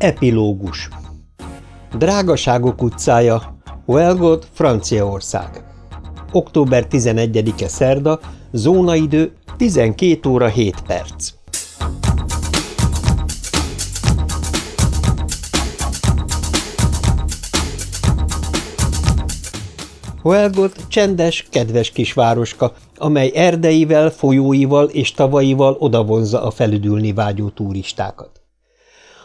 Epilógus Drágaságok utcája, Huelgot, Franciaország. Október 11-e szerda, zónaidő 12 óra 7 perc. Huelgot csendes, kedves kisvároska, amely erdeivel, folyóival és tavaival odavonza a felüdülni vágyó turistákat.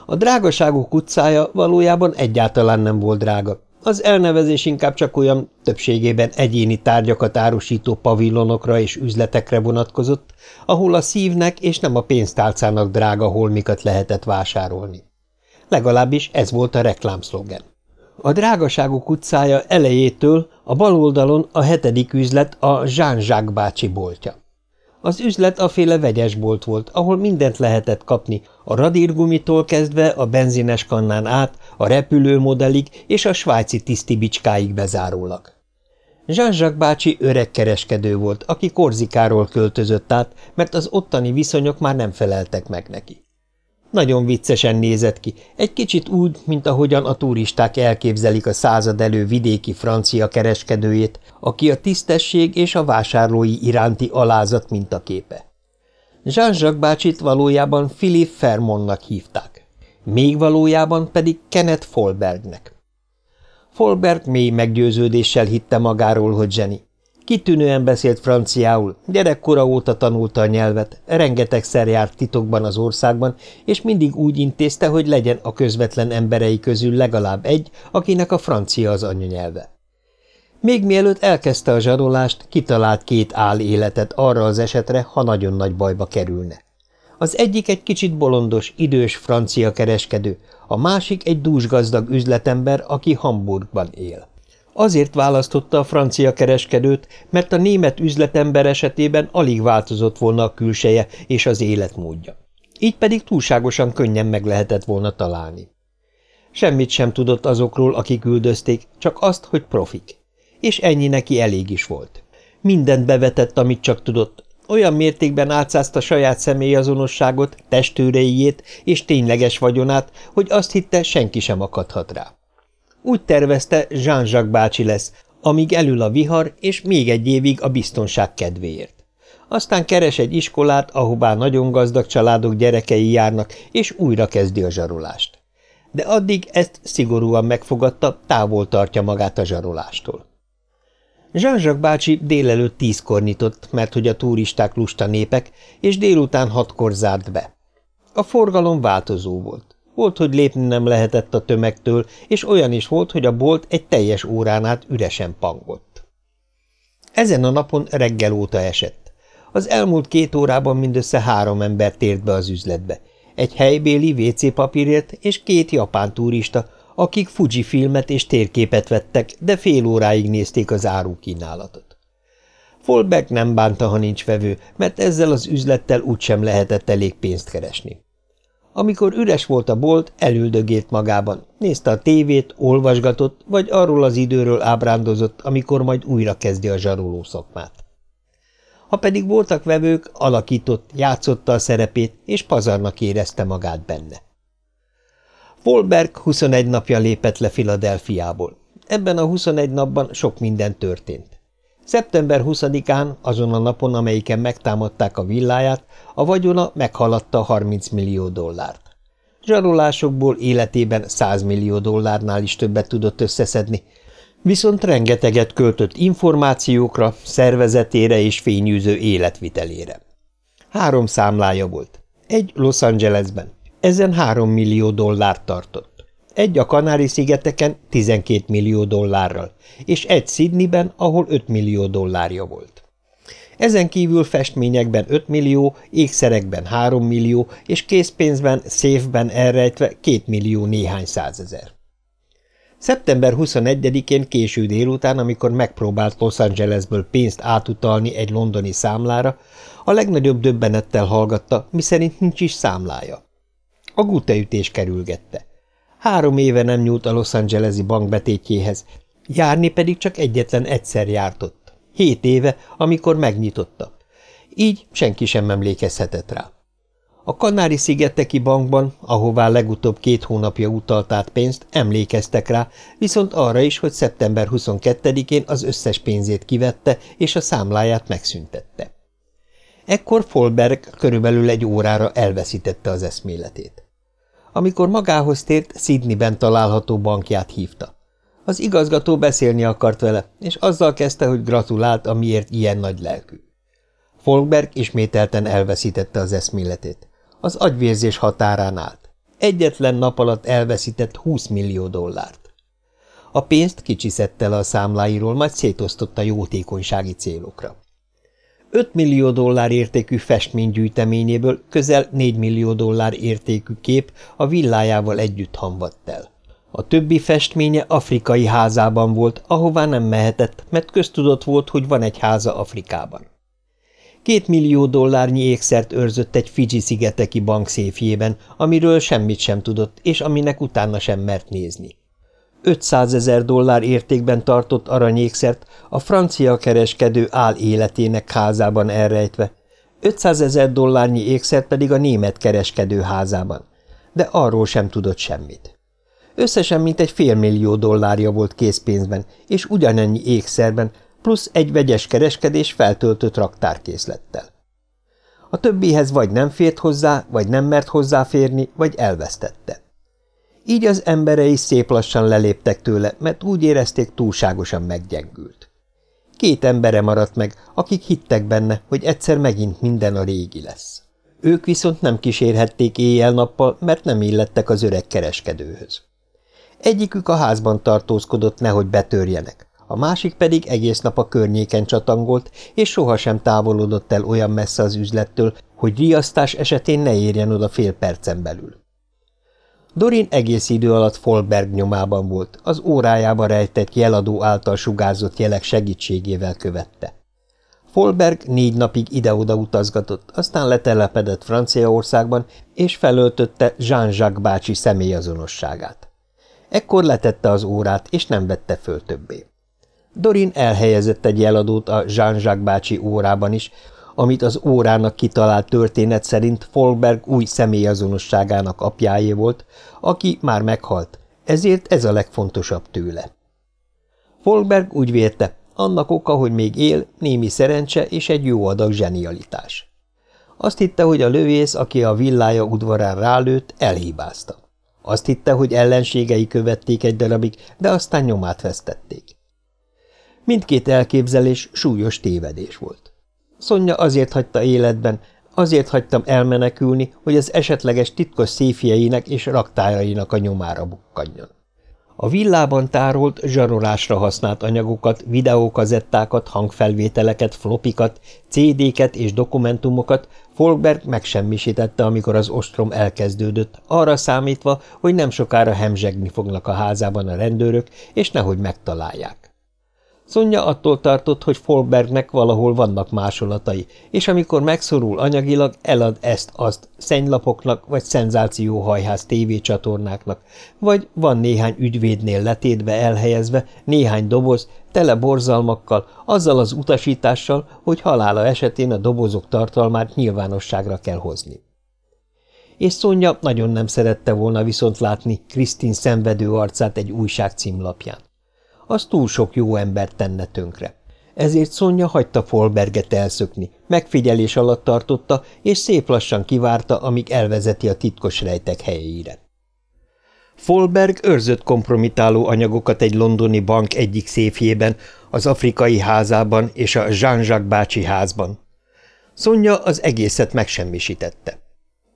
A drágaságok utcája valójában egyáltalán nem volt drága. Az elnevezés inkább csak olyan többségében egyéni tárgyakat árusító pavillonokra és üzletekre vonatkozott, ahol a szívnek és nem a pénztálcának drága holmikat lehetett vásárolni. Legalábbis ez volt a reklámszlogen. A drágaságok utcája elejétől a bal oldalon a hetedik üzlet a Jean-Jacques bácsi boltja. Az üzlet a féle vegyes bolt volt, ahol mindent lehetett kapni, a radírgumitól kezdve a benzines kannán át, a repülőmodellig és a svájci tisztibicskáig bezárólag. Jean-Jacques bácsi öreg kereskedő volt, aki Korzikáról költözött át, mert az ottani viszonyok már nem feleltek meg neki. Nagyon viccesen nézett ki, egy kicsit úgy, mint ahogyan a turisták elképzelik a század elő vidéki francia kereskedőjét, aki a tisztesség és a vásárlói iránti alázat mintaképe. Jean-Jacques bácsit valójában Philip Fermonnak hívták, még valójában pedig Kenneth Folbergnek. Folberg mély meggyőződéssel hitte magáról, hogy zseni. Kitűnően beszélt franciául, gyerekkora óta tanulta a nyelvet, rengetegszer járt titokban az országban, és mindig úgy intézte, hogy legyen a közvetlen emberei közül legalább egy, akinek a francia az anyanyelve. Még mielőtt elkezdte a zsarolást, kitalált két áll életet arra az esetre, ha nagyon nagy bajba kerülne. Az egyik egy kicsit bolondos, idős francia kereskedő, a másik egy dúsgazdag üzletember, aki Hamburgban él. Azért választotta a francia kereskedőt, mert a német üzletember esetében alig változott volna a külseje és az életmódja. Így pedig túlságosan könnyen meg lehetett volna találni. Semmit sem tudott azokról, akik üldözték, csak azt, hogy profik. És ennyi neki elég is volt. Mindent bevetett, amit csak tudott. Olyan mértékben átszázta saját személyazonosságot, testőreiét és tényleges vagyonát, hogy azt hitte, senki sem akadhat rá. Úgy tervezte, Jean-Jacques bácsi lesz, amíg elül a vihar, és még egy évig a biztonság kedvéért. Aztán keres egy iskolát, ahová nagyon gazdag családok gyerekei járnak, és újra kezdi a zsarolást. De addig ezt szigorúan megfogadta, távol tartja magát a zsarolástól. Jean-Jacques bácsi délelőtt tízkor nyitott, mert hogy a turisták lusta népek, és délután hatkor zárt be. A forgalom változó volt. Volt, hogy lépni nem lehetett a tömegtől, és olyan is volt, hogy a bolt egy teljes órán át üresen pangott. Ezen a napon reggel óta esett. Az elmúlt két órában mindössze három ember tért be az üzletbe. Egy helybéli WC papírért és két japán turista, akik Fuji filmet és térképet vettek, de fél óráig nézték az árukínálatot. Folberg nem bánta, ha nincs vevő, mert ezzel az üzlettel úgysem lehetett elég pénzt keresni. Amikor üres volt a bolt, elüldögélt magában, nézte a tévét, olvasgatott, vagy arról az időről ábrándozott, amikor majd újra kezdi a zsaroló szakmát. Ha pedig voltak vevők, alakított, játszotta a szerepét, és pazarnak érezte magát benne. Folberg 21 napja lépett le Filadelfiából. Ebben a 21 napban sok minden történt. Szeptember 20-án, azon a napon, amelyiken megtámadták a villáját, a vagyona meghaladta 30 millió dollárt. Zsarolásokból életében 100 millió dollárnál is többet tudott összeszedni, viszont rengeteget költött információkra, szervezetére és fényűző életvitelére. Három számlája volt. Egy Los Angelesben. Ezen három millió dollárt tartott egy a Kanári-szigeteken 12 millió dollárral, és egy Sydneyben, ahol 5 millió dollárja volt. Ezen kívül festményekben 5 millió, ékszerekben 3 millió, és készpénzben, széfben elrejtve 2 millió néhány százezer. Szeptember 21-én késő délután, amikor megpróbált Los Angelesből pénzt átutalni egy londoni számlára, a legnagyobb döbbenettel hallgatta, miszerint nincs is számlája. A guteütés kerülgette. Három éve nem nyúlt a Los Angeles-i bankbetétjéhez, járni pedig csak egyetlen egyszer jártott. Hét éve, amikor megnyitotta. Így senki sem emlékezhetett rá. A Kanári-szigeteki bankban, ahová legutóbb két hónapja utalt át pénzt, emlékeztek rá, viszont arra is, hogy szeptember 22-én az összes pénzét kivette, és a számláját megszüntette. Ekkor Folberg körülbelül egy órára elveszítette az eszméletét. Amikor magához tért, Sydneyben található bankját hívta. Az igazgató beszélni akart vele, és azzal kezdte, hogy gratulált, amiért ilyen nagy lelkű. Folberg ismételten elveszítette az eszméletét. Az agyvérzés határán állt. Egyetlen nap alatt elveszített 20 millió dollárt. A pénzt kicsiszette le a számláiról, majd szétosztotta jótékonysági célokra. 5 millió dollár értékű festménygyűjteményéből közel 4 millió dollár értékű kép a villájával együtt hamvadt el. A többi festménye afrikai házában volt, ahová nem mehetett, mert köztudott volt, hogy van egy háza Afrikában. Két millió dollárnyi ékszert őrzött egy Fidzsi-szigeteki bank széfjében, amiről semmit sem tudott, és aminek utána sem mert nézni. 500 ezer dollár értékben tartott aranyékszert a francia kereskedő áll életének házában elrejtve, 500 ezer dollárnyi ékszert pedig a német kereskedő házában, de arról sem tudott semmit. Összesen mintegy félmillió dollárja volt készpénzben, és ugyanennyi ékszerben, plusz egy vegyes kereskedés feltöltött raktárkészlettel. A többihez vagy nem fért hozzá, vagy nem mert hozzáférni, vagy elvesztette. Így az emberei szép lassan leléptek tőle, mert úgy érezték túlságosan meggyengült. Két embere maradt meg, akik hittek benne, hogy egyszer megint minden a régi lesz. Ők viszont nem kísérhették éjjel-nappal, mert nem illettek az öreg kereskedőhöz. Egyikük a házban tartózkodott, nehogy betörjenek, a másik pedig egész nap a környéken csatangolt, és sohasem távolodott el olyan messze az üzlettől, hogy riasztás esetén ne érjen oda fél percen belül. Dorin egész idő alatt Folberg nyomában volt, az órájába rejtett jeladó által sugárzott jelek segítségével követte. Folberg négy napig ide-oda utazgatott, aztán letelepedett Franciaországban, és felöltötte Jean-Jacques bácsi személyazonosságát. Ekkor letette az órát, és nem vette föl többé. Dorin elhelyezett egy jeladót a Jean-Jacques bácsi órában is, amit az órának kitalált történet szerint Folberg új személyazonosságának apjáé volt, aki már meghalt, ezért ez a legfontosabb tőle. Folberg úgy vérte, annak oka, hogy még él, némi szerencse és egy jó adag zsenialitás. Azt hitte, hogy a lövész, aki a villája udvarán rálőtt, elhibázta. Azt hitte, hogy ellenségei követték egy darabig, de aztán nyomát vesztették. Mindkét elképzelés súlyos tévedés volt. Szonya azért hagyta életben, azért hagytam elmenekülni, hogy az esetleges titkos széfjeinek és raktájainak a nyomára bukkanjon. A villában tárolt, zsarolásra használt anyagokat, videókazettákat, hangfelvételeket, flopikat, CD-ket és dokumentumokat Folkberg megsemmisítette, amikor az ostrom elkezdődött, arra számítva, hogy nem sokára hemzsegni fognak a házában a rendőrök, és nehogy megtalálják. Szonya attól tartott, hogy Folbergnek valahol vannak másolatai, és amikor megszorul anyagilag, elad ezt-azt szennylapoknak vagy szenzációhajház tévécsatornáknak, vagy van néhány ügyvédnél letétbe elhelyezve néhány doboz, tele borzalmakkal, azzal az utasítással, hogy halála esetén a dobozok tartalmát nyilvánosságra kell hozni. És Szonya nagyon nem szerette volna viszont látni Krisztin szenvedő arcát egy újság címlapján az túl sok jó ember tenne tönkre. Ezért Szonya hagyta Folberget elszökni, megfigyelés alatt tartotta, és szép lassan kivárta, amíg elvezeti a titkos rejtek helyére. Folberg őrzött kompromitáló anyagokat egy londoni bank egyik széfjében, az afrikai házában és a Jean-Jacques bácsi házban. Szonya az egészet megsemmisítette.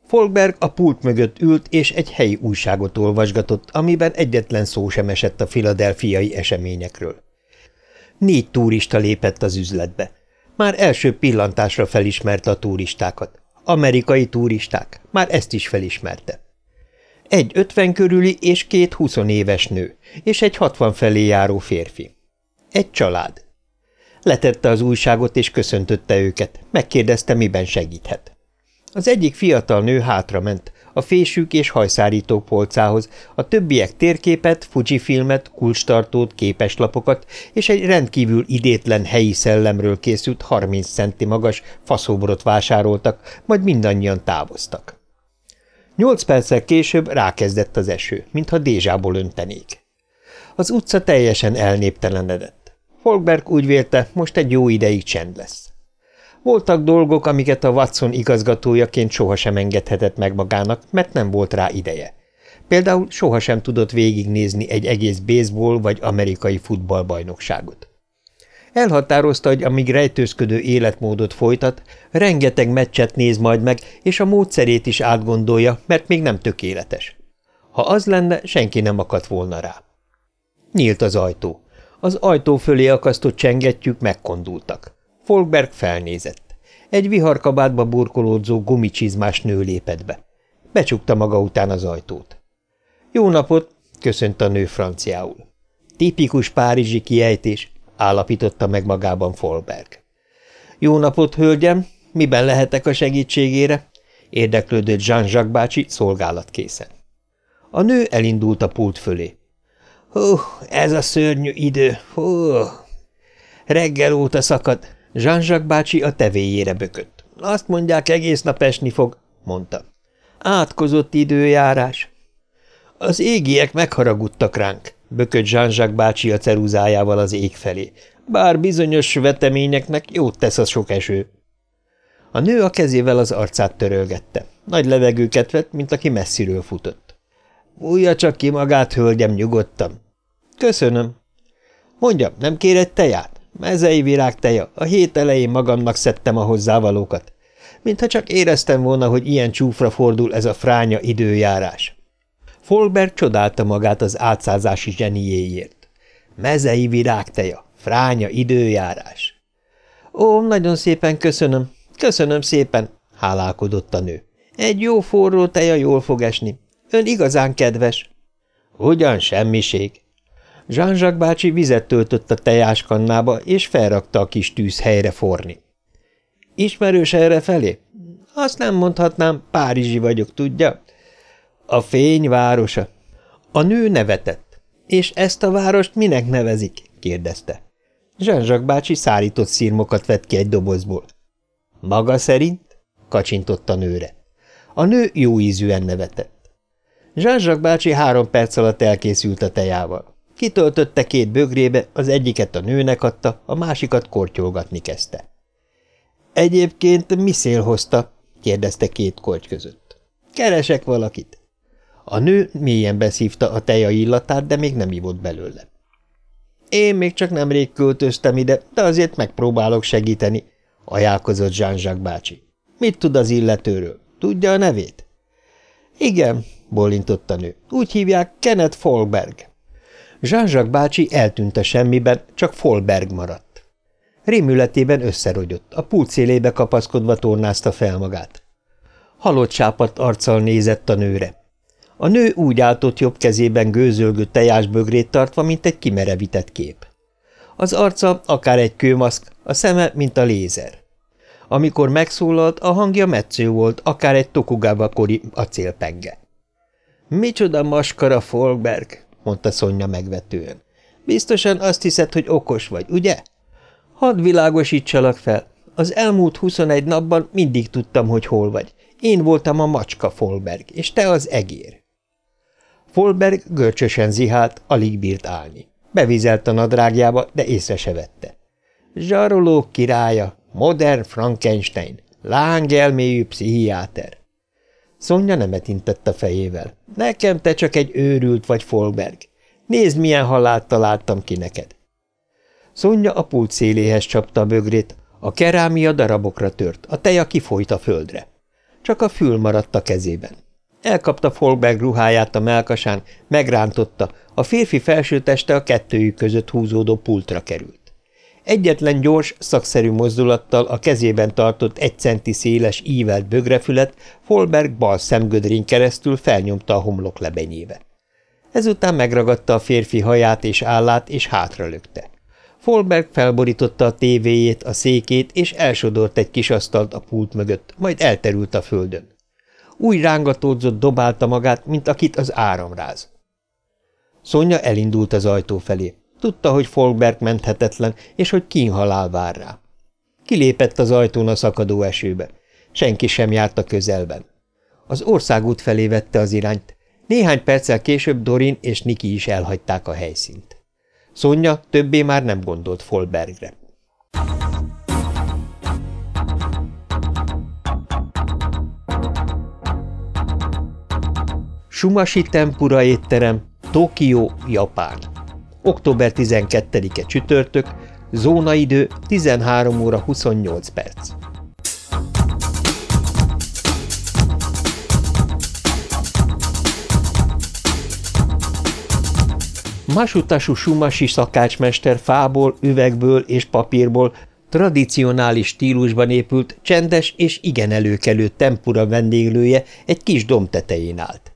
Folkberg a pult mögött ült, és egy helyi újságot olvasgatott, amiben egyetlen szó sem esett a filadelfiai eseményekről. Négy turista lépett az üzletbe. Már első pillantásra felismerte a turistákat. Amerikai turisták, már ezt is felismerte. Egy ötven körüli és két huszonéves nő, és egy hatvan felé járó férfi. Egy család. Letette az újságot és köszöntötte őket, megkérdezte, miben segíthet. Az egyik fiatal nő hátrament, a fésük és hajszárító polcához, a többiek térképet, Fuji-filmet, kulcstartót, képeslapokat és egy rendkívül idétlen helyi szellemről készült 30 centi magas faszobrot vásároltak, majd mindannyian távoztak. Nyolc perccel később rákezdett az eső, mintha dézsából öntenék. Az utca teljesen elnéptelenedett. Folkberg úgy vélte, most egy jó ideig csend lesz. Voltak dolgok, amiket a Watson igazgatójaként sohasem engedhetett meg magának, mert nem volt rá ideje. Például sohasem tudott végignézni egy egész baseball vagy amerikai futballbajnokságot. Elhatározta, hogy amíg rejtőzködő életmódot folytat, rengeteg meccset néz majd meg, és a módszerét is átgondolja, mert még nem tökéletes. Ha az lenne, senki nem akadt volna rá. Nyílt az ajtó. Az ajtó fölé akasztott csengettyűk megkondultak. Folkberg felnézett. Egy viharkabátba burkolódzó gumicsizmás nő lépett be. Becsukta maga után az ajtót. – Jó napot! – köszönt a nő franciául. Tipikus párizsi kiejtés, állapította meg magában Folberg. Jó napot, hölgyem! Miben lehetek a segítségére? Érdeklődött Jean-Jacques bácsi szolgálatkészen. A nő elindult a pult fölé. Hú, ez a szörnyű idő, hú! Reggel óta szakad. Jean-Jacques bácsi a tevéjére bökött. Azt mondják, egész nap esni fog, mondta. Átkozott időjárás. Az égiek megharagudtak ránk, bökött Jean-Jacques bácsi a ceruzájával az ég felé. Bár bizonyos veteményeknek jót tesz a sok eső. A nő a kezével az arcát törölgette. Nagy levegőket vett, mint aki messziről futott. Újja csak ki magát, hölgyem, nyugodtan. Köszönöm. Mondjam, nem kér egy teját? Mezei virág teja. A hét elején magamnak szedtem a hozzávalókat. Mintha csak éreztem volna, hogy ilyen csúfra fordul ez a fránya időjárás. Folberg csodálta magát az átszázási zseniéért. Mezei virágteja, fránya időjárás. Ó, nagyon szépen köszönöm, köszönöm szépen, hálálkodott a nő. Egy jó forró teja jól fog esni. Ön igazán kedves. Ugyan semmiség. Jean-Jacques bácsi vizet töltött a tejáskannába, és felrakta a kis tűz helyre forni. Ismerős erre felé? Azt nem mondhatnám, Párizsi vagyok, tudja? A fény városa. A nő nevetett. És ezt a várost minek nevezik? kérdezte. Zsánzsak bácsi szárított szírmokat vett ki egy dobozból. Maga szerint? kacsintott a nőre. A nő jó ízűen nevetett. Zsánzsak bácsi három perc alatt elkészült a tejával. Kitöltötte két bögrébe, az egyiket a nőnek adta, a másikat kortyolgatni kezdte. Egyébként mi szél hozta? kérdezte két korty között. Keresek valakit. A nő mélyen beszívta a teja illatát, de még nem ivott belőle. Én még csak nemrég költöztem ide, de azért megpróbálok segíteni, ajánlkozott Jean-Jacques bácsi. Mit tud az illetőről? Tudja a nevét? Igen, bólintott a nő. Úgy hívják Kenneth Folberg. Jean-Jacques bácsi eltűnt a semmiben, csak Folberg maradt. Rémületében összerogyott, a pult kapaszkodva tornázta fel magát. Halott sápadt arccal nézett a nőre. A nő úgy álltott jobb kezében gőzölgő tejásbögrét tartva, mint egy kimerevített kép. Az arca akár egy kőmaszk, a szeme, mint a lézer. Amikor megszólalt, a hangja metsző volt, akár egy Tokugawa kori acélpenge. – Micsoda maskara, Folkberg! – mondta Szonya megvetően. – Biztosan azt hiszed, hogy okos vagy, ugye? Hadd világosítsalak fel. Az elmúlt huszonegy napban mindig tudtam, hogy hol vagy. Én voltam a macska, Folberg, és te az egér. Folberg görcsösen zihált, alig bírt állni. Bevizelt a nadrágjába, de észre se vette. Zsarolók királya, modern Frankenstein, lángelméjű pszichiáter. Szonya nemet intett a fejével. Nekem te csak egy őrült vagy, Folberg. Nézd, milyen halált találtam ki neked. Szonya a pult széléhez csapta a bögrét, a kerámia darabokra tört, a teja kifolyt a földre. Csak a fül maradt a kezében. Elkapta Folkberg ruháját a melkasán, megrántotta, a férfi felsőteste a kettőjük között húzódó pultra került. Egyetlen gyors, szakszerű mozdulattal a kezében tartott egy centi széles, ívelt bögrefület Folberg bal szemgödrén keresztül felnyomta a homlok lebenyébe. Ezután megragadta a férfi haját és állát, és hátralökte. Folberg felborította a tévéjét, a székét, és elsodort egy kis asztalt a pult mögött, majd elterült a földön. Úgy rángatódzott, dobálta magát, mint akit az áram ráz. Szonya elindult az ajtó felé. Tudta, hogy Folkberg menthetetlen, és hogy kínhalál vár rá. Kilépett az ajtón a szakadó esőbe. Senki sem járt a közelben. Az országút felé vette az irányt. Néhány perccel később Dorin és Niki is elhagyták a helyszínt. Szonya többé már nem gondolt Folbergre. Sumashi Tempura étterem, Tokió, Japán. Október 12-e csütörtök, zónaidő 13 óra 28 perc. Masutasu Sumasi szakácsmester fából, üvegből és papírból tradicionális stílusban épült, csendes és igen előkelő tempura vendéglője egy kis domb tetején állt.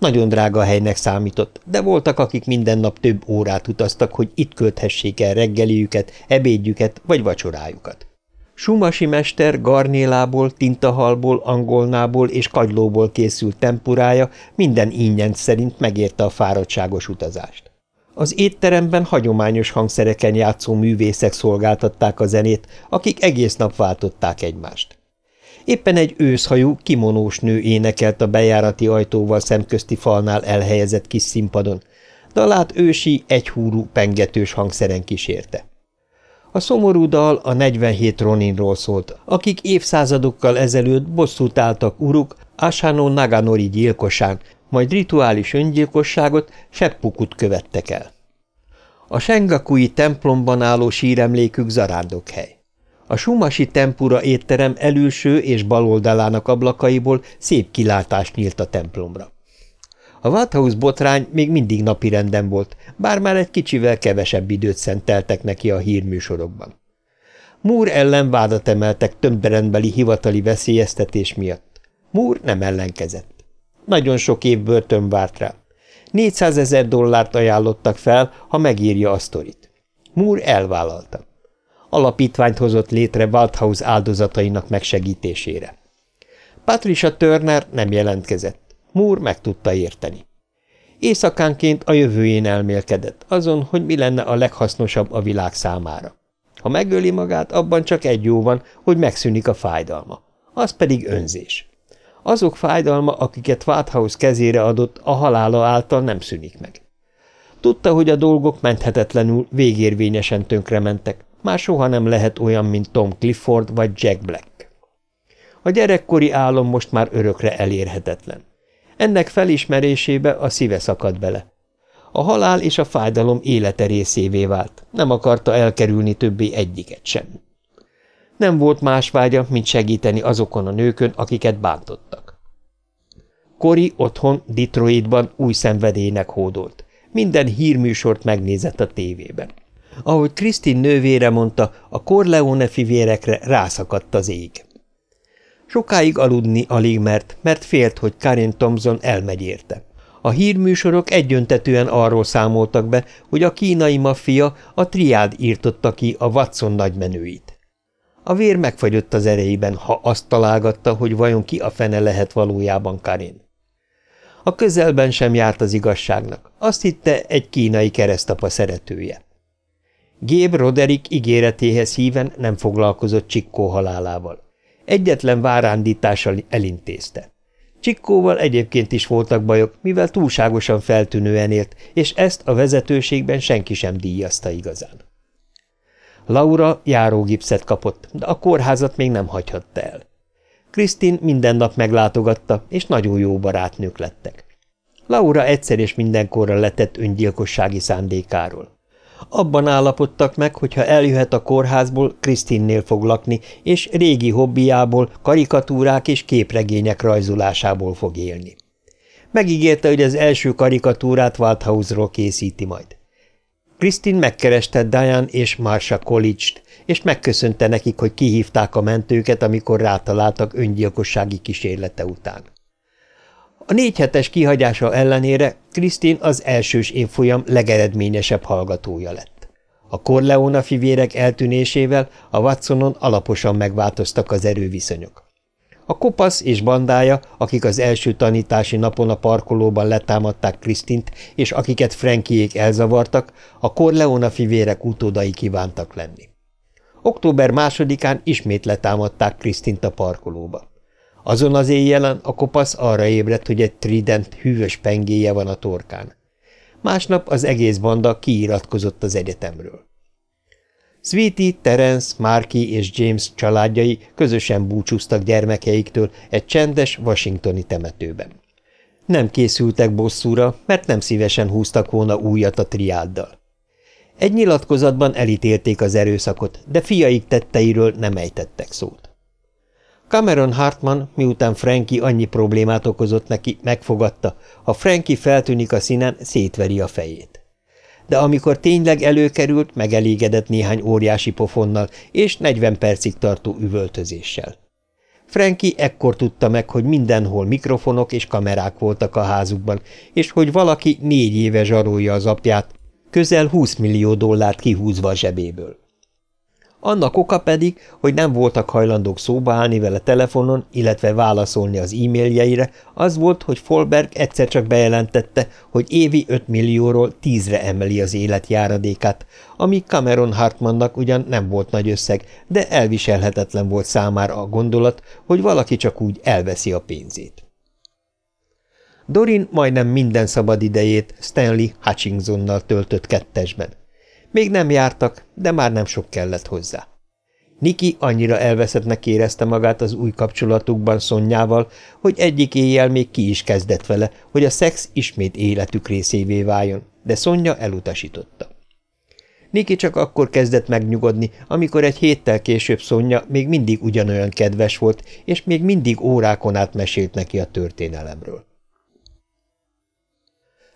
Nagyon drága helynek számított, de voltak, akik minden nap több órát utaztak, hogy itt költhessék el reggeliüket, ebédjüket vagy vacsorájukat. Sumasi mester garnélából, tintahalból, angolnából és kagylóból készült tempurája minden ínyent szerint megérte a fáradtságos utazást. Az étteremben hagyományos hangszereken játszó művészek szolgáltatták a zenét, akik egész nap váltották egymást. Éppen egy őszhajú, kimonós nő énekelt a bejárati ajtóval szemközti falnál elhelyezett kis színpadon, dalát ősi, egyhúrú, pengetős hangszeren kísérte. A szomorú dal a 47 Roninról szólt, akik évszázadokkal ezelőtt bosszút álltak uruk Asano Naganori gyilkosán, majd rituális öngyilkosságot, seppukut követtek el. A Sengakui templomban álló síremlékük zarándokhely. A Sumasi tempura étterem elülső és bal oldalának ablakaiból szép kilátás nyílt a templomra. A Wathaus botrány még mindig napirenden volt, bár már egy kicsivel kevesebb időt szenteltek neki a hírműsorokban. Múr ellen vádat emeltek tömbberendbeli hivatali veszélyeztetés miatt. Múr nem ellenkezett. Nagyon sok év börtön várt rá. 400 ezer dollárt ajánlottak fel, ha megírja a sztorit. Múr elvállalta alapítványt hozott létre Waldhaus áldozatainak megsegítésére. Patricia Turner nem jelentkezett. Moore meg tudta érteni. Éjszakánként a jövőjén elmélkedett, azon, hogy mi lenne a leghasznosabb a világ számára. Ha megöli magát, abban csak egy jó van, hogy megszűnik a fájdalma. Az pedig önzés. Azok fájdalma, akiket Wathaus kezére adott, a halála által nem szűnik meg. Tudta, hogy a dolgok menthetetlenül, végérvényesen tönkrementek, már soha nem lehet olyan, mint Tom Clifford vagy Jack Black. A gyerekkori álom most már örökre elérhetetlen. Ennek felismerésébe a szíve szakadt bele. A halál és a fájdalom élete részévé vált, nem akarta elkerülni többé egyiket sem. Nem volt más vágya, mint segíteni azokon a nőkön, akiket bántottak. Kori otthon, Detroitban új szenvedélynek hódolt. Minden hírműsort megnézett a tévében. Ahogy Krisztin nővére mondta, a Corleone fivérekre rászakadt az ég. Sokáig aludni alig mert, mert félt, hogy Karin Thompson elmegy érte. A hírműsorok egyöntetően arról számoltak be, hogy a kínai maffia, a triád írtotta ki a Watson nagymenőit. A vér megfagyott az erejében, ha azt találgatta, hogy vajon ki a fene lehet valójában Karin. A közelben sem járt az igazságnak. Azt hitte, egy kínai keresztapa szeretője. Géb Roderick ígéretéhez híven nem foglalkozott Csikkó halálával. Egyetlen várándítással elintézte. Csikkóval egyébként is voltak bajok, mivel túlságosan feltűnően élt, és ezt a vezetőségben senki sem díjazta igazán. Laura járógipszet kapott, de a kórházat még nem hagyhatta el. Krisztin minden nap meglátogatta, és nagyon jó barátnők lettek. Laura egyszer és mindenkorra letett öngyilkossági szándékáról. Abban állapodtak meg, hogy ha eljöhet a kórházból, Krisztinnél fog lakni, és régi hobbiából, karikatúrák és képregények rajzolásából fog élni. Megígérte, hogy az első karikatúrát Waldhausról készíti majd. Krisztin megkereste Diane és Marsha College-t, és megköszönte nekik, hogy kihívták a mentőket, amikor rátaláltak öngyilkossági kísérlete után. A négy hetes kihagyása ellenére Krisztin az elsős évfolyam legeredményesebb hallgatója lett. A Corleona fivérek eltűnésével a Watsonon alaposan megváltoztak az erőviszonyok. A kopasz és bandája, akik az első tanítási napon a parkolóban letámadták Krisztint, és akiket Frankiék elzavartak, a Corleona fivérek utódai kívántak lenni. Október másodikán ismét letámadták Krisztint a parkolóba. Azon az éjjelen a kopasz arra ébredt, hogy egy trident hűvös pengéje van a torkán. Másnap az egész banda kiiratkozott az egyetemről. Sweetie, Terence, Marky és James családjai közösen búcsúztak gyermekeiktől egy csendes washingtoni temetőben. Nem készültek bosszúra, mert nem szívesen húztak volna újat a triáddal. Egy nyilatkozatban elítélték az erőszakot, de fiaik tetteiről nem ejtettek szót. Cameron Hartman, miután Frankie annyi problémát okozott neki, megfogadta, ha Frankie feltűnik a színen, szétveri a fejét. De amikor tényleg előkerült, megelégedett néhány óriási pofonnal és 40 percig tartó üvöltözéssel. Frankie ekkor tudta meg, hogy mindenhol mikrofonok és kamerák voltak a házukban, és hogy valaki négy éve zsarolja az apját, közel 20 millió dollárt kihúzva a zsebéből. Annak oka pedig, hogy nem voltak hajlandók szóba állni vele telefonon, illetve válaszolni az e-mailjeire, az volt, hogy Folberg egyszer csak bejelentette, hogy évi 5 millióról 10-re emeli az életjáradékát, ami Cameron Hartmannak ugyan nem volt nagy összeg, de elviselhetetlen volt számára a gondolat, hogy valaki csak úgy elveszi a pénzét. Dorin majdnem minden szabad idejét Stanley Hutchinsonnal töltött kettesben. Még nem jártak, de már nem sok kellett hozzá. Niki annyira elveszettnek érezte magát az új kapcsolatukban Szonyával, hogy egyik éjjel még ki is kezdett vele, hogy a szex ismét életük részévé váljon, de Szonya elutasította. Niki csak akkor kezdett megnyugodni, amikor egy héttel később Szonya még mindig ugyanolyan kedves volt, és még mindig órákon át mesélt neki a történelemről.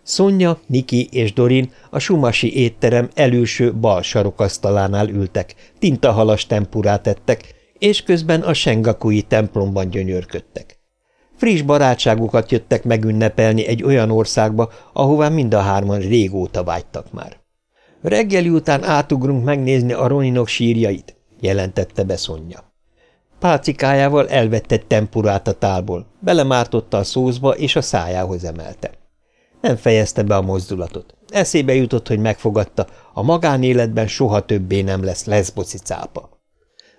Szonya, Niki és Dorin a sumasi étterem előső bal sarokasztalánál ültek, tintahalas tempurát ettek, és közben a Sengakui templomban gyönyörködtek. Friss barátságukat jöttek megünnepelni egy olyan országba, ahová mind a hárman régóta vágytak már. Reggeli után átugrunk megnézni a roninok sírjait, jelentette be Szonya. Pálcikájával elvette tempurát a tálból, belemártotta a szózba és a szájához emelte. Nem fejezte be a mozdulatot. Eszébe jutott, hogy megfogadta, a magánéletben soha többé nem lesz leszboci cápa.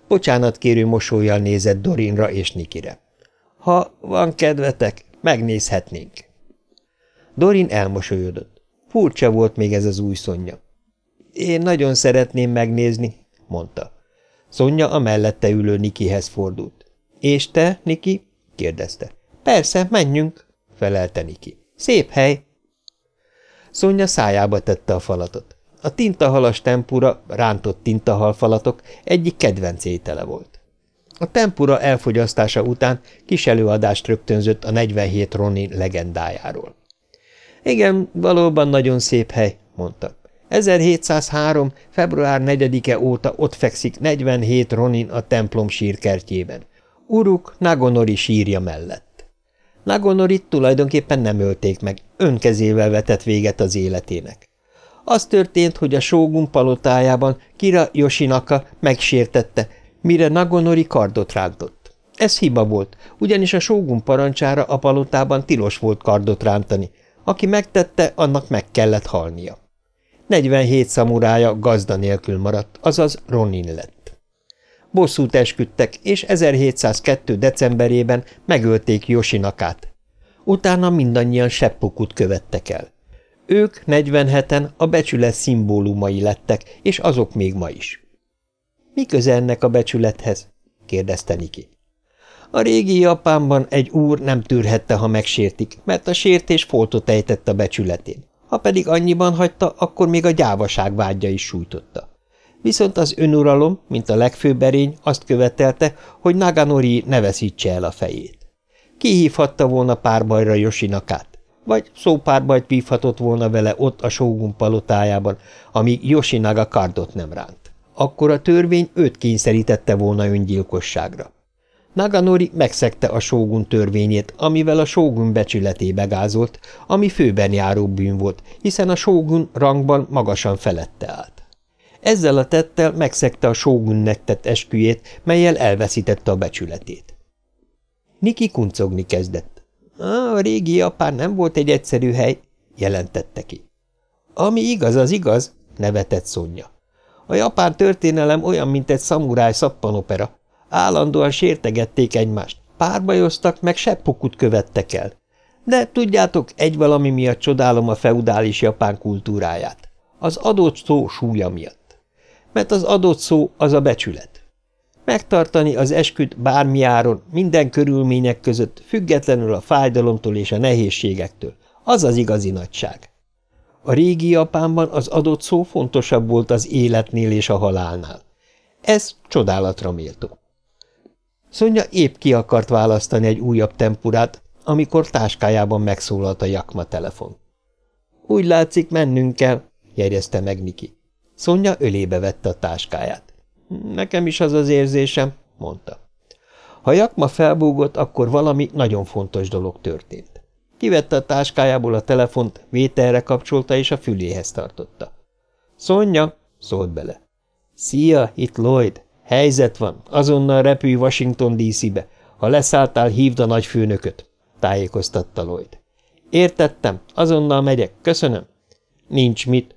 Bocsánat kérő mosolyjal nézett Dorinra és Nikire. Ha van kedvetek, megnézhetnénk. Dorin elmosolyodott. Furcsa volt még ez az új Szonya. Én nagyon szeretném megnézni, mondta. Szonya a mellette ülő Nikihez fordult. És te, Niki? kérdezte. Persze, menjünk, felelte Niki. Szép hely. Szonya szájába tette a falatot. A tintahalas tempura, rántott tintahalfalatok egyik kedvenc étele volt. A tempura elfogyasztása után kis előadást rögtönzött a 47 Ronin legendájáról. Igen, valóban nagyon szép hely, mondta. 1703. február 4-e óta ott fekszik 47 Ronin a templom sírkertjében. Uruk Nagonori sírja mellett. Nagonorit tulajdonképpen nem ölték meg, önkezével vetett véget az életének. Az történt, hogy a sógun palotájában Kira Yoshinaka megsértette, mire Nagonori kardot rántott. Ez hiba volt, ugyanis a sógun parancsára a palotában tilos volt kardot rántani. Aki megtette, annak meg kellett halnia. 47 szamurája gazda nélkül maradt, azaz Ronin lett. Bosszút esküdtek, és 1702. decemberében megölték Josinakát. Utána mindannyian seppukut követtek el. Ők 47-en a becsület szimbólumai lettek, és azok még ma is. – Mi köze ennek a becsülethez? – kérdezte Niki. A régi Japánban egy úr nem tűrhette, ha megsértik, mert a sértés foltot ejtett a becsületén. Ha pedig annyiban hagyta, akkor még a gyávaság vágya is sújtotta. Viszont az önuralom, mint a legfőbb erény, azt követelte, hogy Naganori ne veszítse el a fejét. Kihívhatta volna párbajra Yosinakát, vagy szópárbajt vívhatott volna vele ott a Shogun palotájában, amíg Yoshinaga kardot nem ránt. Akkor a törvény őt kényszerítette volna öngyilkosságra. Naganori megszegte a sógun törvényét, amivel a sógun becsületébe gázolt, ami főben járó bűn volt, hiszen a sógun rangban magasan felette állt. Ezzel a tettel megszegte a sógunnek tett esküjét, melyel elveszítette a becsületét. Niki kuncogni kezdett. A régi Japán nem volt egy egyszerű hely, jelentette ki. Ami igaz, az igaz, nevetett Szonya. A japán történelem olyan, mint egy szamuráj szappanopera. Állandóan sértegették egymást. Párbajoztak, meg seppukut követtek el. De tudjátok, egy valami miatt csodálom a feudális japán kultúráját. Az adott szó súlya miatt. Mert az adott szó az a becsület. Megtartani az esküt bármi áron, minden körülmények között, függetlenül a fájdalomtól és a nehézségektől. Az az igazi nagyság. A régi Japánban az adott szó fontosabb volt az életnél és a halálnál. Ez csodálatra méltó. Szonya épp ki akart választani egy újabb tempurát, amikor táskájában megszólalt a jakma telefon. Úgy látszik, mennünk kell, jegyezte meg Niki. Szonya ölébe vette a táskáját. Nekem is az az érzésem, mondta. Ha Jakma felbúgott, akkor valami nagyon fontos dolog történt. Kivette a táskájából a telefont, vételre kapcsolta és a füléhez tartotta. Szonya, szólt bele. Szia, itt Lloyd. Helyzet van, azonnal repülj Washington DC-be. Ha leszálltál, hívd a nagyfőnököt, tájékoztatta Lloyd. Értettem, azonnal megyek, köszönöm. Nincs mit.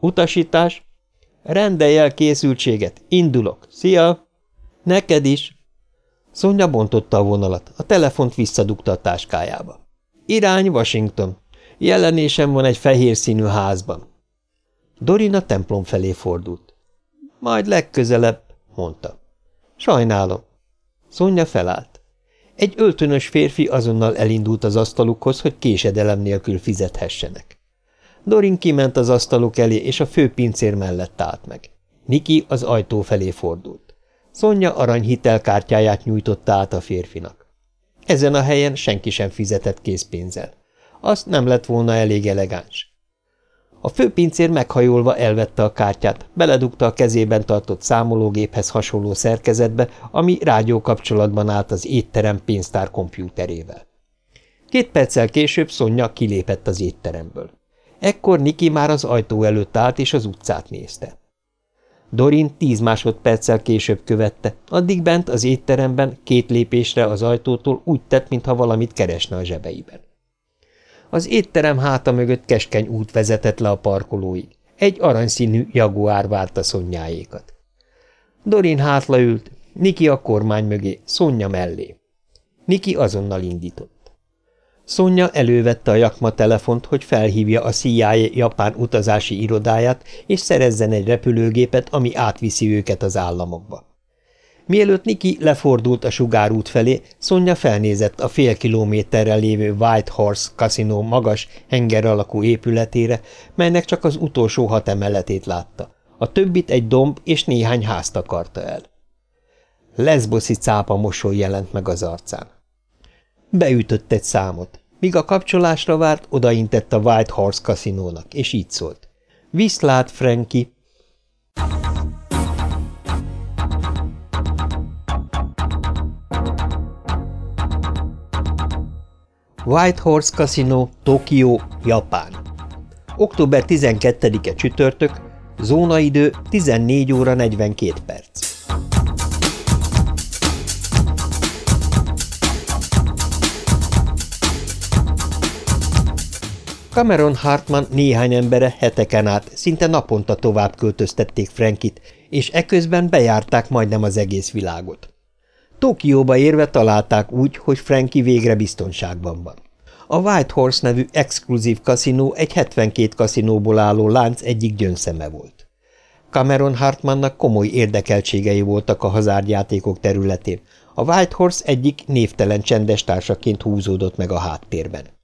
Utasítás? Rendelj el készültséget, indulok. Szia! Neked is! Szonya bontotta a vonalat, a telefont visszadugta a táskájába. Irány Washington. Jelenésem van egy fehér színű házban. Dorina templom felé fordult. Majd legközelebb, mondta. Sajnálom. Szonya felállt. Egy öltönös férfi azonnal elindult az asztalukhoz, hogy késedelem nélkül fizethessenek. Dorin kiment az asztalok elé, és a főpincér mellett állt meg. Niki az ajtó felé fordult. Szonya arany hitelkártyáját nyújtotta át a férfinak. Ezen a helyen senki sem fizetett készpénzzel. Azt nem lett volna elég elegáns. A főpincér meghajolva elvette a kártyát, beledugta a kezében tartott számológéphez hasonló szerkezetbe, ami rádió kapcsolatban állt az étterem pénztár kompjúterével. Két perccel később Szonya kilépett az étteremből. Ekkor Niki már az ajtó előtt állt és az utcát nézte. Dorin tíz másodperccel később követte, addig bent az étteremben két lépésre az ajtótól úgy tett, mintha valamit keresne a zsebeiben. Az étterem háta mögött keskeny út vezetett le a parkolóig. Egy aranyszínű jaguár várta szonyáékat. Dorin hátlaült, Niki a kormány mögé, Szonya mellé. Niki azonnal indított. Szonya elővette a Jakma telefont, hogy felhívja a CIA japán utazási irodáját, és szerezzen egy repülőgépet, ami átviszi őket az államokba. Mielőtt Niki lefordult a sugárút felé, Szonya felnézett a fél kilométerrel lévő White Horse Casino magas, henger alakú épületére, melynek csak az utolsó hat emeletét látta. A többit egy domb és néhány ház takarta el. Leszboszi cápa mosoly jelent meg az arcán. Beütött egy számot. Míg a kapcsolásra várt, odaintett a White Horse kaszinónak, és így szólt. Viszlát, Frankie! White Horse Casino, Tokió, Japán. Október 12-e csütörtök, zónaidő 14 óra 42 perc. Cameron Hartman néhány embere heteken át szinte naponta tovább költöztették Frankit, és eközben bejárták majdnem az egész világot. Tokióba érve találták úgy, hogy Frankie végre biztonságban van. A White Horse nevű exkluzív kaszinó egy 72 kaszinóból álló lánc egyik gyöngyszeme volt. Cameron Hartmannak komoly érdekeltségei voltak a hazárdjátékok területén, a White Horse egyik névtelen csendes társaként húzódott meg a háttérben.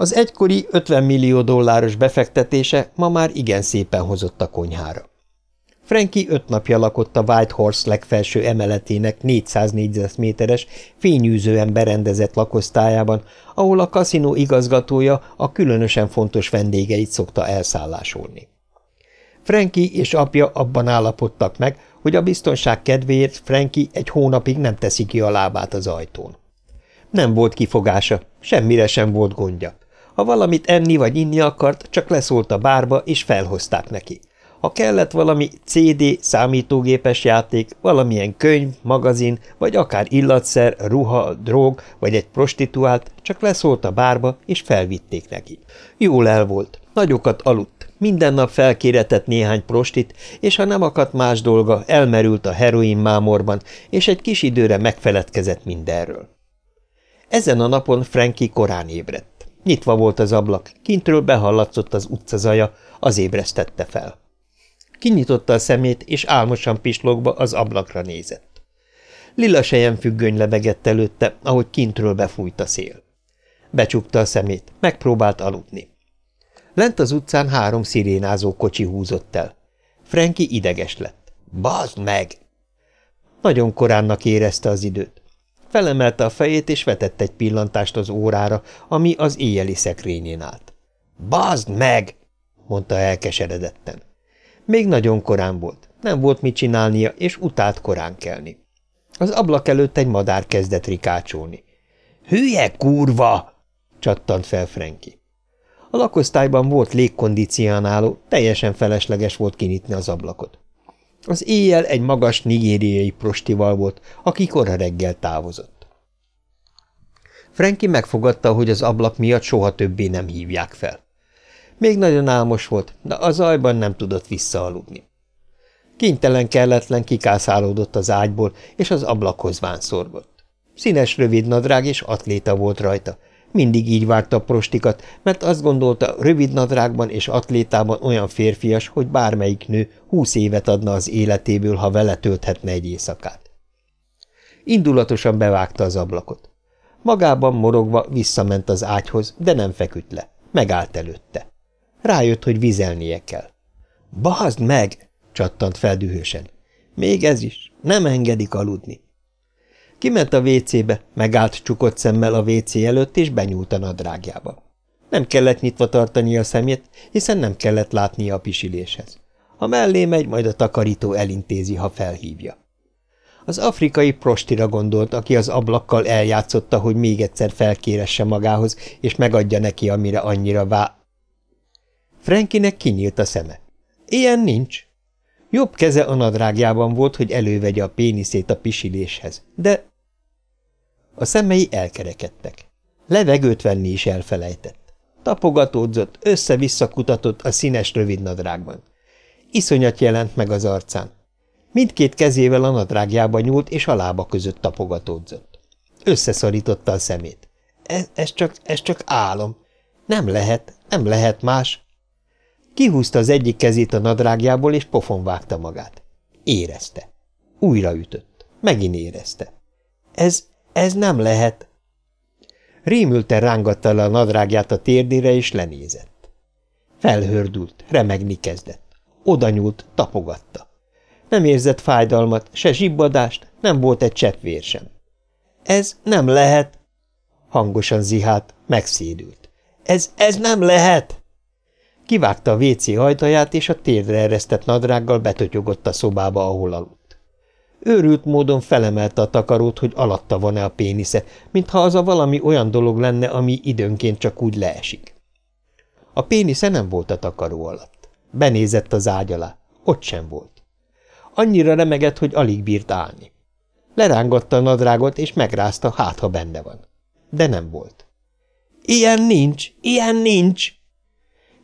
Az egykori 50 millió dolláros befektetése ma már igen szépen hozott a konyhára. Frankie öt napja lakott a White Horse legfelső emeletének 400 négyzetméteres, fényűzően berendezett lakosztályában, ahol a kaszinó igazgatója a különösen fontos vendégeit szokta elszállásolni. Frankie és apja abban állapodtak meg, hogy a biztonság kedvéért Frankie egy hónapig nem teszi ki a lábát az ajtón. Nem volt kifogása, semmire sem volt gondja. Ha valamit enni vagy inni akart, csak leszólt a bárba, és felhozták neki. Ha kellett valami CD, számítógépes játék, valamilyen könyv, magazin, vagy akár illatszer, ruha, drog, vagy egy prostituált, csak leszólt a bárba, és felvitték neki. Jól el volt, nagyokat aludt, minden nap felkéretett néhány prostit, és ha nem akadt más dolga, elmerült a heroin mámorban, és egy kis időre megfeledkezett mindenről. Ezen a napon Frankie korán ébredt. Nyitva volt az ablak, kintről behallatszott az utca zaja, az ébresztette fel. Kinyitotta a szemét, és álmosan pislogva az ablakra nézett. Lila sejem függöny lebegett előtte, ahogy kintről befújt a szél. Becsukta a szemét, megpróbált aludni. Lent az utcán három szirénázó kocsi húzott el. Franki ideges lett. – Bazd meg! Nagyon koránnak érezte az időt. Felemelte a fejét, és vetett egy pillantást az órára, ami az éjjeli szekrényén állt. – Bazd meg! – mondta elkeseredetten. Még nagyon korán volt, nem volt mit csinálnia, és utált korán kelni. Az ablak előtt egy madár kezdett rikácsolni. – Hülye kurva! – csattant fel Frenki. A lakosztályban volt légkondicionáló, teljesen felesleges volt kinyitni az ablakot. Az éjjel egy magas nigériai prostival volt, aki kora reggel távozott. Franki megfogadta, hogy az ablak miatt soha többé nem hívják fel. Még nagyon álmos volt, de a zajban nem tudott visszaaludni. Kénytelen kelletlen kikászálódott az ágyból, és az ablakhoz vánszorgott. Színes rövid nadrág és atléta volt rajta, mindig így várta a prostikat, mert azt gondolta, rövid nadrágban és atlétában olyan férfias, hogy bármelyik nő húsz évet adna az életéből, ha vele tölthetne egy éjszakát. Indulatosan bevágta az ablakot. Magában morogva visszament az ágyhoz, de nem feküdt le. Megállt előtte. Rájött, hogy vizelnie kell. – Bazd meg! – csattant fel dühösen. – Még ez is. Nem engedik aludni. Kiment a vécébe, megállt csukott szemmel a vécé előtt, és benyúlt a nadrágjába. Nem kellett nyitva tartani a szemét, hiszen nem kellett látnia a pisiléshez. Ha mellé megy, majd a takarító elintézi, ha felhívja. Az afrikai prostira gondolt, aki az ablakkal eljátszotta, hogy még egyszer felkéresse magához, és megadja neki, amire annyira vá... Frankinek kinyílt a szeme. Ilyen nincs. Jobb keze a nadrágjában volt, hogy elővegye a péniszét a pisiléshez, de a szemei elkerekedtek. Levegőt venni is elfelejtett. Tapogatódzott, össze-vissza kutatott a színes rövidnadrágban. Iszonyat jelent meg az arcán. Mindkét kezével a nadrágjába nyúlt, és a lába között tapogatódzott. Összeszorította a szemét. Ez, ez, csak, ez csak álom. Nem lehet, nem lehet más. Kihúzta az egyik kezét a nadrágjából, és pofon vágta magát. Érezte. Újra ütött. Megint érezte. Ez, ez nem lehet. Rémülten rángatta le a nadrágját a térdére, és lenézett. Felhördült, remegni kezdett. Oda nyúlt, tapogatta. Nem érzett fájdalmat, se zsibbadást, nem volt egy csepp vér sem. Ez nem lehet! Hangosan zihált, megszédült. Ez, ez nem lehet! Kivágta a WC ajtaját, és a térdre eresztett nadrággal betötyogott a szobába, ahol aludt. Őrült módon felemelte a takarót, hogy alatta van-e a pénisze, mintha az a valami olyan dolog lenne, ami időnként csak úgy leesik. A pénisze nem volt a takaró alatt. Benézett az ágy alá. Ott sem volt. Annyira remegett, hogy alig bírt állni. Lerángatta a nadrágot, és megrázta, hát ha benne van. De nem volt. Ilyen nincs, ilyen nincs!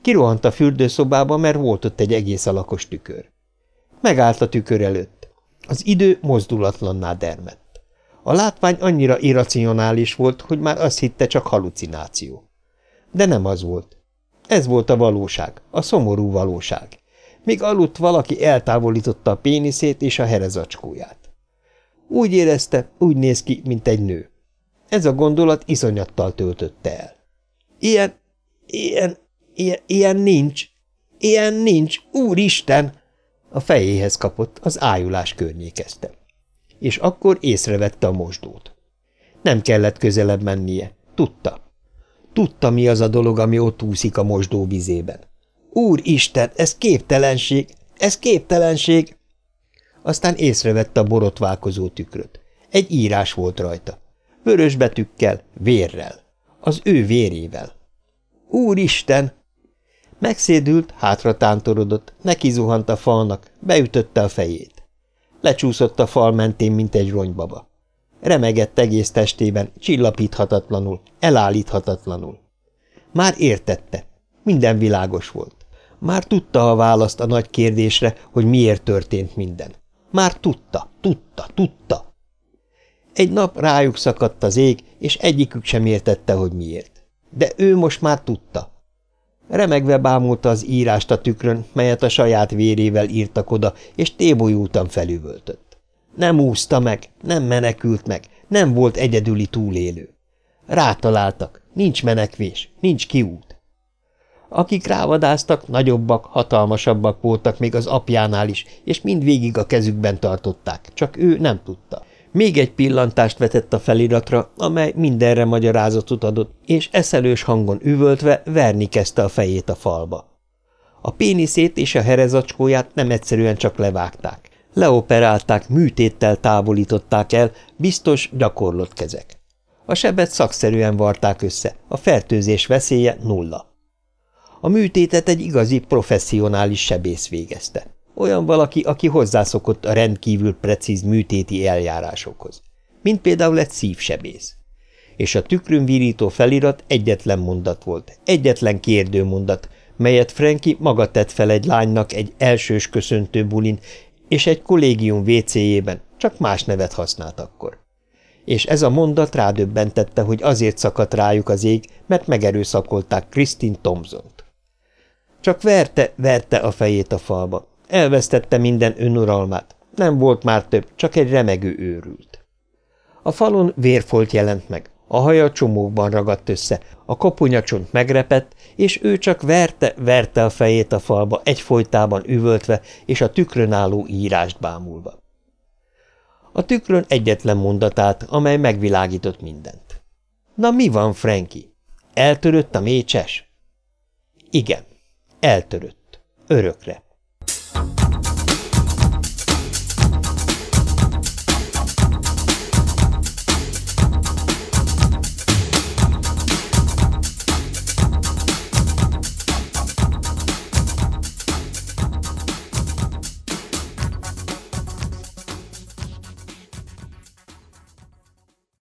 Kirohant a fürdőszobába, mert volt ott egy egész alakos tükör. Megállt a tükör előtt. Az idő mozdulatlanná dermett. A látvány annyira irracionális volt, hogy már azt hitte csak halucináció. De nem az volt. Ez volt a valóság, a szomorú valóság. Míg aludt valaki eltávolította a péniszét és a herezacskóját. Úgy érezte, úgy néz ki, mint egy nő. Ez a gondolat iszonyattal töltötte el. Ilyen, ilyen, ilyen, ilyen nincs, ilyen nincs, úristen! A fejéhez kapott, az ájulás környékezte. És akkor észrevette a mosdót. Nem kellett közelebb mennie. Tudta. Tudta, mi az a dolog, ami ott úszik a mosdó vizében. Úristen, ez képtelenség! Ez képtelenség! Aztán észrevette a borotválkozó tükröt. Egy írás volt rajta. Vörös betűkkel, vérrel. Az ő vérével. Úristen! Megszédült, hátra tántorodott, neki zuhant a falnak, beütötte a fejét. Lecsúszott a fal mentén, mint egy ronybaba. Remegett egész testében, csillapíthatatlanul, elállíthatatlanul. Már értette. Minden világos volt. Már tudta a választ a nagy kérdésre, hogy miért történt minden. Már tudta, tudta, tudta. Egy nap rájuk szakadt az ég, és egyikük sem értette, hogy miért. De ő most már tudta. Remegve bámulta az írást a tükrön, melyet a saját vérével írtak oda, és tébolyultan felüvöltött. Nem úszta meg, nem menekült meg, nem volt egyedüli túlélő. Rátaláltak, nincs menekvés, nincs kiút. Akik rávadáztak, nagyobbak, hatalmasabbak voltak még az apjánál is, és mindvégig a kezükben tartották, csak ő nem tudta. Még egy pillantást vetett a feliratra, amely mindenre magyarázatot adott, és eszelős hangon üvöltve verni kezdte a fejét a falba. A péniszét és a herezacskóját nem egyszerűen csak levágták. Leoperálták, műtéttel távolították el, biztos, gyakorlott kezek. A sebet szakszerűen varták össze, a fertőzés veszélye nulla. A műtétet egy igazi professzionális sebész végezte. Olyan valaki, aki hozzászokott a rendkívül precíz műtéti eljárásokhoz. Mint például egy szívsebész. És a tükrön virító felirat egyetlen mondat volt, egyetlen kérdőmondat, melyet Franki maga tett fel egy lánynak egy elsős köszöntő bulin, és egy kollégium WC-jében, csak más nevet használt akkor. És ez a mondat rádöbbentette, hogy azért szakadt rájuk az ég, mert megerőszakolták Kristin Thompson-t. Csak verte, verte a fejét a falba, Elvesztette minden önuralmát. Nem volt már több, csak egy remegő őrült. A falon vérfolt jelent meg, a haja csomókban ragadt össze, a koponyacsont megrepett, és ő csak verte, verte a fejét a falba, egyfolytában üvöltve, és a tükrön álló írást bámulva. A tükrön egyetlen mondatát, amely megvilágított mindent. Na mi van, Franki? Eltörött a mécses? Igen, eltörött. Örökre.